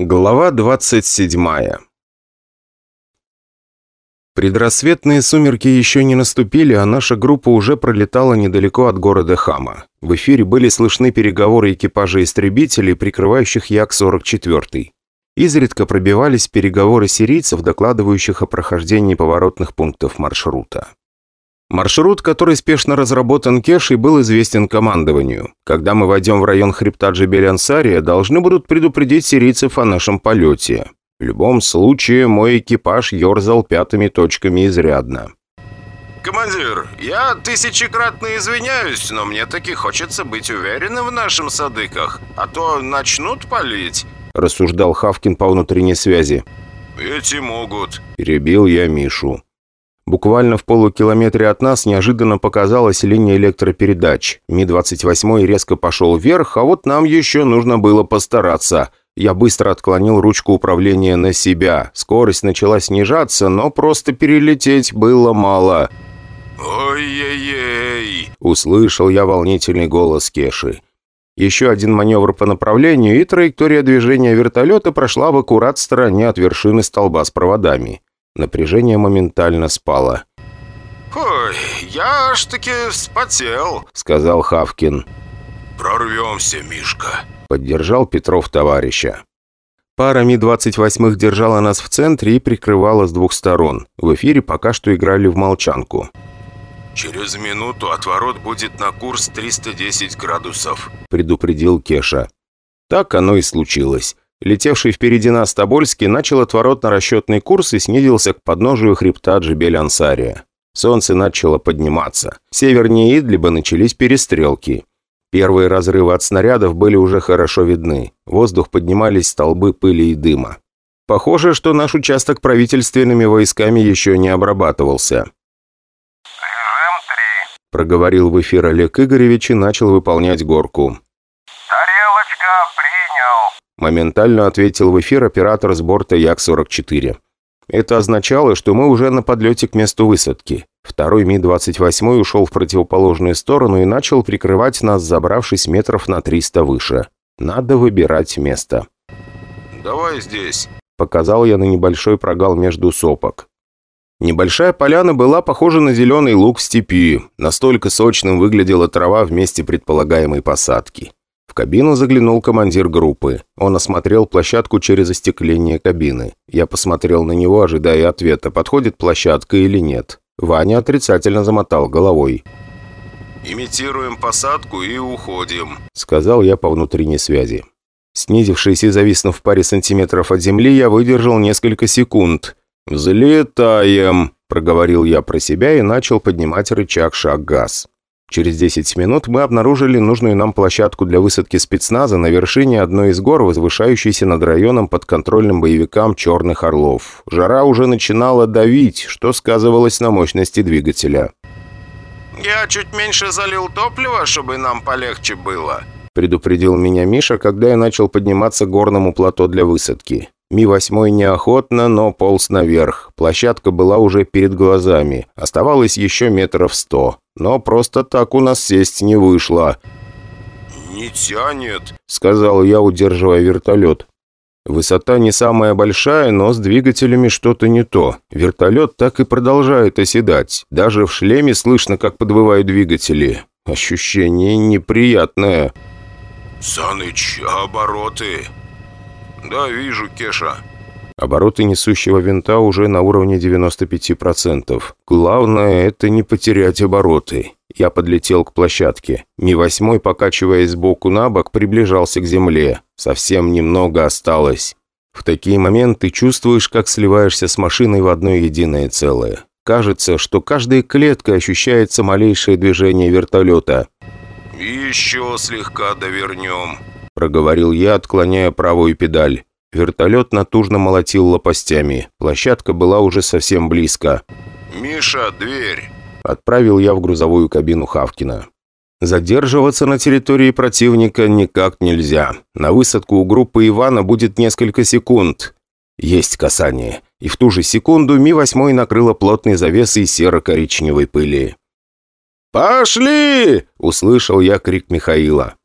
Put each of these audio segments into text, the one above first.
Глава 27 Предрассветные сумерки еще не наступили, а наша группа уже пролетала недалеко от города Хама. В эфире были слышны переговоры экипажа истребителей, прикрывающих Як-44. Изредка пробивались переговоры сирийцев, докладывающих о прохождении поворотных пунктов маршрута. Маршрут, который спешно разработан Кешей, был известен командованию. Когда мы войдем в район хребта Джебель-Ансария, должны будут предупредить сирийцев о нашем полете. В любом случае, мой экипаж ерзал пятыми точками изрядно. «Командир, я тысячекратно извиняюсь, но мне таки хочется быть уверенным в нашем садыках, а то начнут палить», – рассуждал Хавкин по внутренней связи. «Эти могут», – перебил я Мишу. Буквально в полукилометре от нас неожиданно показалась линия электропередач. Ми-28 резко пошел вверх, а вот нам еще нужно было постараться. Я быстро отклонил ручку управления на себя. Скорость начала снижаться, но просто перелететь было мало. «Ой-ей-ей!» – услышал я волнительный голос Кеши. Еще один маневр по направлению, и траектория движения вертолета прошла в аккурат стороне от вершины столба с проводами. Напряжение моментально спало. «Ой, я аж таки вспотел», — сказал Хавкин. «Прорвемся, Мишка», — поддержал Петров товарища. Пара Ми-28 держала нас в центре и прикрывала с двух сторон. В эфире пока что играли в молчанку. «Через минуту отворот будет на курс 310 градусов», — предупредил Кеша. Так оно и случилось. Летевший впереди нас Тобольский начал отворот на расчетный курс и снизился к подножию хребта Джебель-Ансария. Солнце начало подниматься. Севернее Идлиба начались перестрелки. Первые разрывы от снарядов были уже хорошо видны. В воздух поднимались столбы пыли и дыма. Похоже, что наш участок правительственными войсками еще не обрабатывался. «Режим 3», — проговорил в эфир Олег Игоревич и начал выполнять горку. Моментально ответил в эфир оператор с борта Як-44. Это означало, что мы уже на подлете к месту высадки. Второй Ми-28 ушел в противоположную сторону и начал прикрывать нас, забравшись метров на 300 выше. Надо выбирать место. «Давай здесь», — показал я на небольшой прогал между сопок. Небольшая поляна была похожа на зеленый луг в степи. Настолько сочным выглядела трава в месте предполагаемой посадки. Кабину заглянул командир группы. Он осмотрел площадку через остекление кабины. Я посмотрел на него, ожидая ответа, подходит площадка или нет. Ваня отрицательно замотал головой. «Имитируем посадку и уходим», — сказал я по внутренней связи. Снизившись и зависнув в паре сантиметров от земли, я выдержал несколько секунд. «Взлетаем», — проговорил я про себя и начал поднимать рычаг шаг-газ. Через 10 минут мы обнаружили нужную нам площадку для высадки спецназа на вершине одной из гор, возвышающейся над районом под контролем боевикам «Черных Орлов». Жара уже начинала давить, что сказывалось на мощности двигателя. «Я чуть меньше залил топлива, чтобы нам полегче было», предупредил меня Миша, когда я начал подниматься к горному плато для высадки. Ми-8 неохотно, но полз наверх. Площадка была уже перед глазами. Оставалось еще метров сто. Но просто так у нас сесть не вышло. «Не тянет», — сказал я, удерживая вертолет. Высота не самая большая, но с двигателями что-то не то. Вертолет так и продолжает оседать. Даже в шлеме слышно, как подвывают двигатели. Ощущение неприятное. «Саныч, обороты!» «Да, вижу, Кеша». Обороты несущего винта уже на уровне 95%. Главное – это не потерять обороты. Я подлетел к площадке. Ми-8, покачиваясь сбоку на бок, приближался к земле. Совсем немного осталось. В такие моменты чувствуешь, как сливаешься с машиной в одно единое целое. Кажется, что каждая клетка ощущается малейшее движение вертолета. «Еще слегка довернем», проговорил я, отклоняя правую педаль. Вертолет натужно молотил лопастями. Площадка была уже совсем близко. «Миша, дверь!» Отправил я в грузовую кабину Хавкина. Задерживаться на территории противника никак нельзя. На высадку у группы Ивана будет несколько секунд. Есть касание. И в ту же секунду Ми-8 накрыла плотной завесой серо-коричневой пыли. «Пошли!» – услышал я крик Михаила.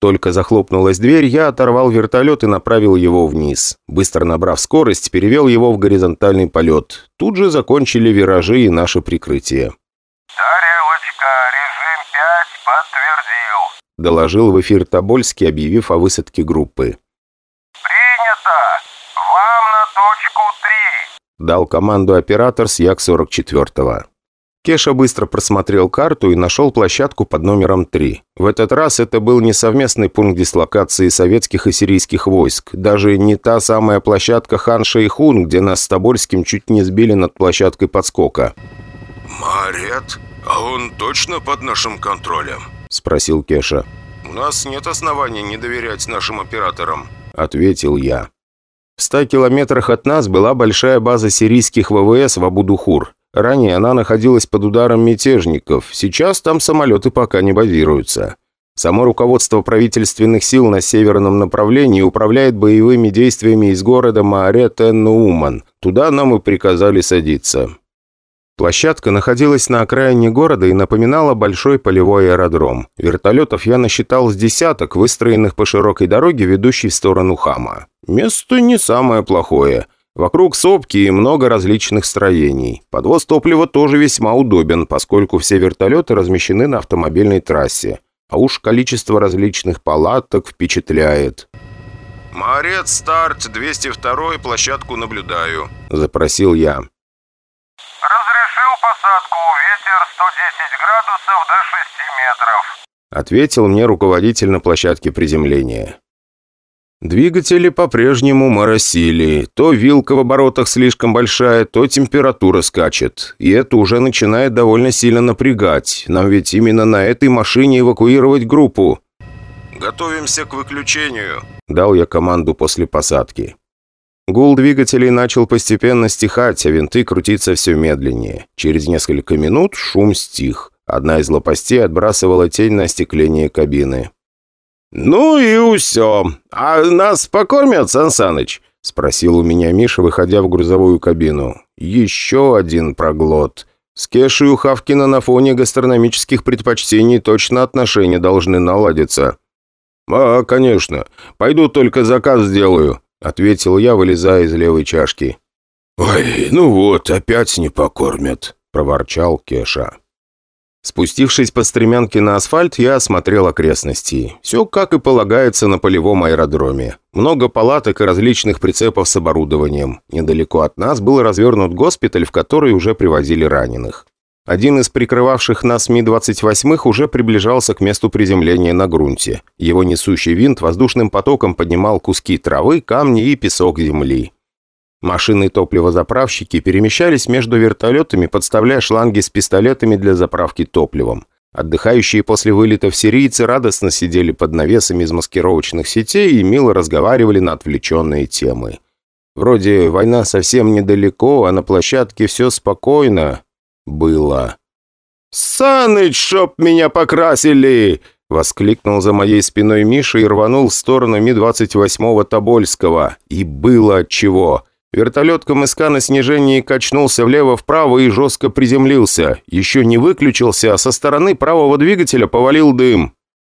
Только захлопнулась дверь, я оторвал вертолет и направил его вниз. Быстро набрав скорость, перевел его в горизонтальный полет. Тут же закончили виражи и наше прикрытие. «Тарелочка, режим 5 подтвердил». Доложил в эфир Тобольский, объявив о высадке группы. «Принято! Вам на точку 3!» Дал команду оператор с Як-44. Кеша быстро просмотрел карту и нашел площадку под номером 3. В этот раз это был не совместный пункт дислокации советских и сирийских войск. Даже не та самая площадка Хан Шейхун, где нас с Тобольским чуть не сбили над площадкой подскока. «Марет? А он точно под нашим контролем?» – спросил Кеша. «У нас нет оснований не доверять нашим операторам». – ответил я. В ста километрах от нас была большая база сирийских ВВС в Абудухур. Ранее она находилась под ударом мятежников, сейчас там самолеты пока не базируются. Само руководство правительственных сил на северном направлении управляет боевыми действиями из города Маарет-эн-Науман. Туда нам и приказали садиться. Площадка находилась на окраине города и напоминала большой полевой аэродром. Вертолетов я насчитал с десяток, выстроенных по широкой дороге, ведущей в сторону Хама. Место не самое плохое. Вокруг сопки и много различных строений. Подвоз топлива тоже весьма удобен, поскольку все вертолеты размещены на автомобильной трассе. А уж количество различных палаток впечатляет. «Марет, старт, 202 площадку наблюдаю», – запросил я. «Разрешил посадку, ветер 110 градусов до 6 метров». Ответил мне руководитель на площадке приземления. Двигатели по-прежнему моросили. То вилка в оборотах слишком большая, то температура скачет. И это уже начинает довольно сильно напрягать. Нам ведь именно на этой машине эвакуировать группу. «Готовимся к выключению», – дал я команду после посадки. Гул двигателей начал постепенно стихать, а винты крутиться все медленнее. Через несколько минут шум стих. Одна из лопастей отбрасывала тень на остекление кабины. «Ну и все. А нас покормят, Сан Саныч?» — спросил у меня Миша, выходя в грузовую кабину. «Еще один проглот. С Кешей у Хавкина на фоне гастрономических предпочтений точно отношения должны наладиться». «А, конечно. Пойду только заказ сделаю», — ответил я, вылезая из левой чашки. «Ой, ну вот, опять не покормят», — проворчал Кеша. Спустившись по стремянке на асфальт, я осмотрел окрестности. Все как и полагается на полевом аэродроме. Много палаток и различных прицепов с оборудованием. Недалеко от нас был развернут госпиталь, в который уже привозили раненых. Один из прикрывавших нас Ми-28 уже приближался к месту приземления на грунте. Его несущий винт воздушным потоком поднимал куски травы, камни и песок земли. Машины топливозаправщики перемещались между вертолетами, подставляя шланги с пистолетами для заправки топливом. Отдыхающие после вылетов сирийцы радостно сидели под навесами из маскировочных сетей и мило разговаривали на отвлеченные темы. Вроде война совсем недалеко, а на площадке все спокойно было. «Саныч, чтоб меня покрасили!» Воскликнул за моей спиной Миша и рванул в сторону Ми-28 Тобольского. И было отчего. Вертолет КМСК на снижении качнулся влево-вправо и жестко приземлился. Еще не выключился, а со стороны правого двигателя повалил дым.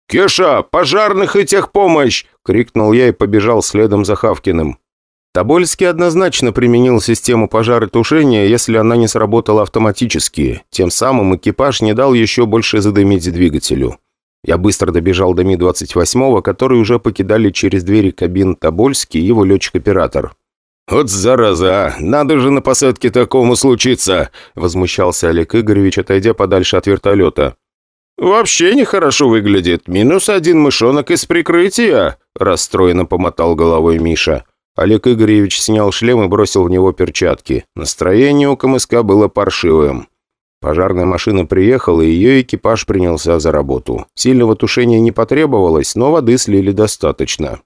«Кеша, пожарных и техпомощь!» — крикнул я и побежал следом за Хавкиным. Тобольский однозначно применил систему пожаротушения, если она не сработала автоматически. Тем самым экипаж не дал еще больше задымить двигателю. Я быстро добежал до Ми-28, который уже покидали через двери кабин Тобольский и его летчик-оператор. «Вот зараза, а! Надо же на посадке такому случиться!» Возмущался Олег Игоревич, отойдя подальше от вертолета. «Вообще нехорошо выглядит. Минус один мышонок из прикрытия!» Расстроенно помотал головой Миша. Олег Игоревич снял шлем и бросил в него перчатки. Настроение у КМСК было паршивым. Пожарная машина приехала, и ее экипаж принялся за работу. Сильного тушения не потребовалось, но воды слили достаточно.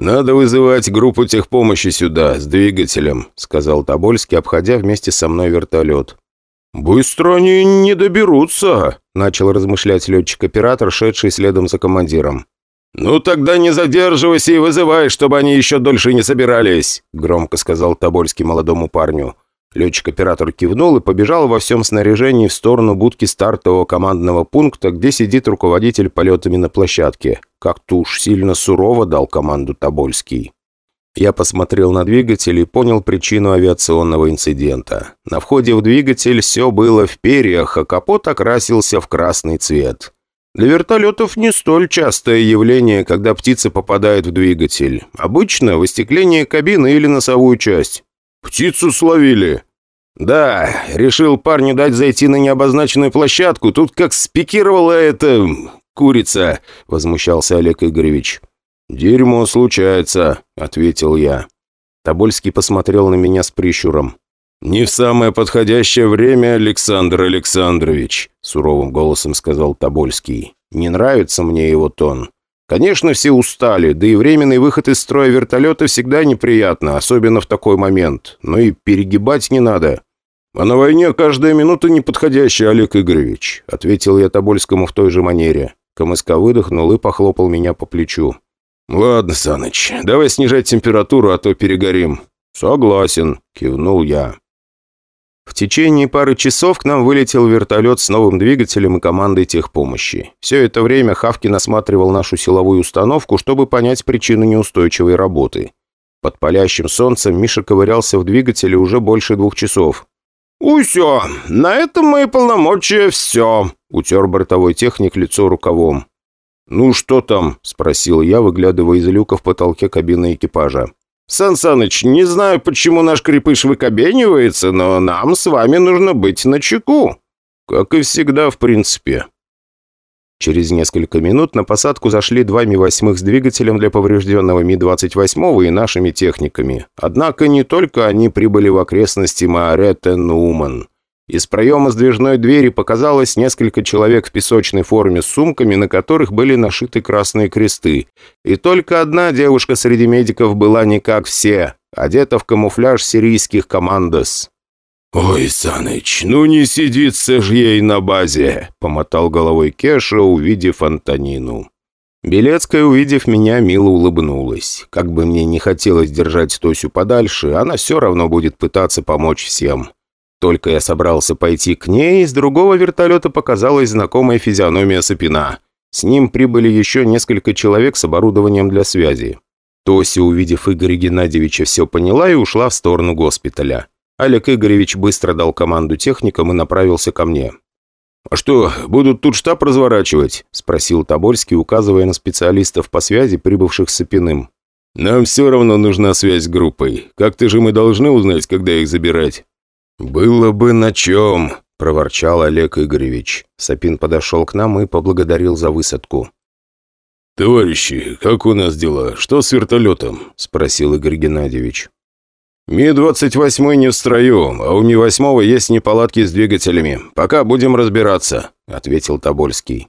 «Надо вызывать группу техпомощи сюда, с двигателем», сказал Тобольский, обходя вместе со мной вертолет. «Быстро они не доберутся», начал размышлять летчик-оператор, шедший следом за командиром. «Ну тогда не задерживайся и вызывай, чтобы они еще дольше не собирались», громко сказал Тобольский молодому парню. Летчик-оператор кивнул и побежал во всем снаряжении в сторону будки стартового командного пункта, где сидит руководитель полетами на площадке. Как-то уж сильно сурово дал команду Тобольский. Я посмотрел на двигатель и понял причину авиационного инцидента. На входе в двигатель все было в перьях, а капот окрасился в красный цвет. Для вертолетов не столь частое явление, когда птица попадает в двигатель. Обычно в кабины или носовую часть. «Птицу словили!» «Да, решил парню дать зайти на необозначенную площадку. Тут как спикировала эта... курица», — возмущался Олег Игоревич. «Дерьмо случается», — ответил я. Тобольский посмотрел на меня с прищуром. «Не в самое подходящее время, Александр Александрович», — суровым голосом сказал Тобольский. «Не нравится мне его тон. Конечно, все устали, да и временный выход из строя вертолета всегда неприятно, особенно в такой момент. Но и перегибать не надо. «А на войне каждая минута неподходящая, Олег Игоревич», — ответил я Тобольскому в той же манере. КМСК выдохнул и похлопал меня по плечу. «Ладно, Саныч, давай снижать температуру, а то перегорим». «Согласен», — кивнул я. В течение пары часов к нам вылетел вертолет с новым двигателем и командой техпомощи. Все это время Хавкин осматривал нашу силовую установку, чтобы понять причину неустойчивой работы. Под палящим солнцем Миша ковырялся в двигателе уже больше двух часов. «Усё, на этом мои полномочия все», — утер бортовой техник лицо рукавом. «Ну что там?» — спросил я, выглядывая из люка в потолке кабины экипажа. «Сан не знаю, почему наш крепыш выкобенивается, но нам с вами нужно быть начеку». «Как и всегда, в принципе». Через несколько минут на посадку зашли два Ми-8 с двигателем для поврежденного Ми-28 и нашими техниками. Однако не только они прибыли в окрестности Мааретте-Нуман. Из проема сдвижной двери показалось несколько человек в песочной форме с сумками, на которых были нашиты красные кресты. И только одна девушка среди медиков была не как все, одета в камуфляж сирийских командос. «Ой, Саныч, ну не сидится ж ей на базе!» — помотал головой Кеша, увидев Антонину. Белецкая, увидев меня, мило улыбнулась. Как бы мне не хотелось держать Тосю подальше, она все равно будет пытаться помочь всем. Только я собрался пойти к ней, из другого вертолета показалась знакомая физиономия Сапина. С ним прибыли еще несколько человек с оборудованием для связи. Тося, увидев Игоря Геннадьевича, все поняла и ушла в сторону госпиталя. Олег Игоревич быстро дал команду техникам и направился ко мне. «А что, будут тут штаб разворачивать?» – спросил Тобольский, указывая на специалистов по связи, прибывших с Сапиным. «Нам все равно нужна связь с группой. Как-то же мы должны узнать, когда их забирать». «Было бы на чем», – проворчал Олег Игоревич. Сапин подошел к нам и поблагодарил за высадку. «Товарищи, как у нас дела? Что с вертолетом?» – спросил Игорь Геннадьевич. «Ми-28 не в строю, а у Ми-8 есть неполадки с двигателями. Пока будем разбираться», – ответил Тобольский.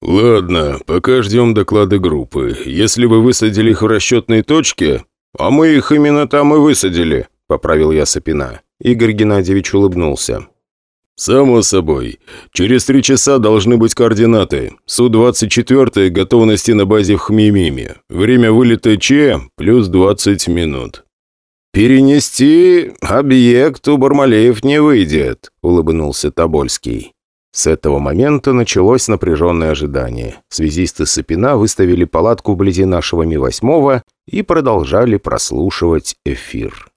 «Ладно, пока ждем доклады группы. Если вы высадили их в расчетной точке...» «А мы их именно там и высадили», – поправил я Сапина. Игорь Геннадьевич улыбнулся. «Само собой. Через три часа должны быть координаты. Су-24 готовности на базе в Хмимиме. Время вылета Че плюс 20 минут». «Перенести объект у Бармалеев не выйдет», — улыбнулся Тобольский. С этого момента началось напряженное ожидание. Связисты Сапина выставили палатку вблизи нашего Ми-8 и продолжали прослушивать эфир.